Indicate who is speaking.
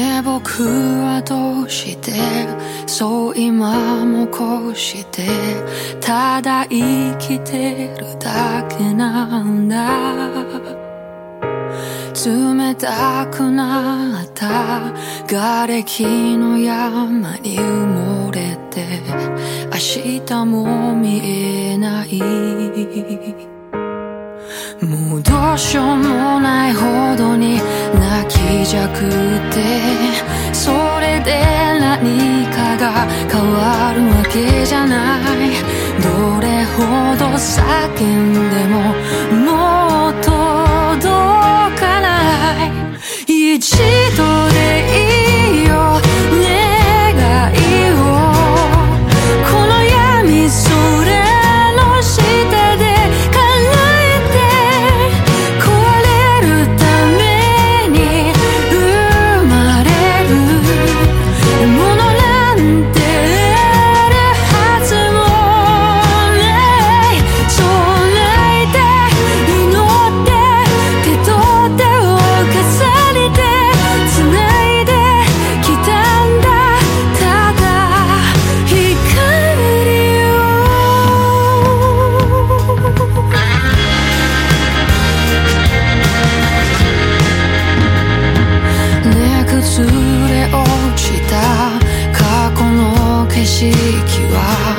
Speaker 1: ねえ僕はどうしてそう今もこうしてただ生きてるだけなんだ。冷たくなった瓦礫の山に埋もれて明日も見えない。もうどうしようもないほどに泣きじゃくってあるわけじゃない。どれほど叫んでももう届かない。一度 magic you are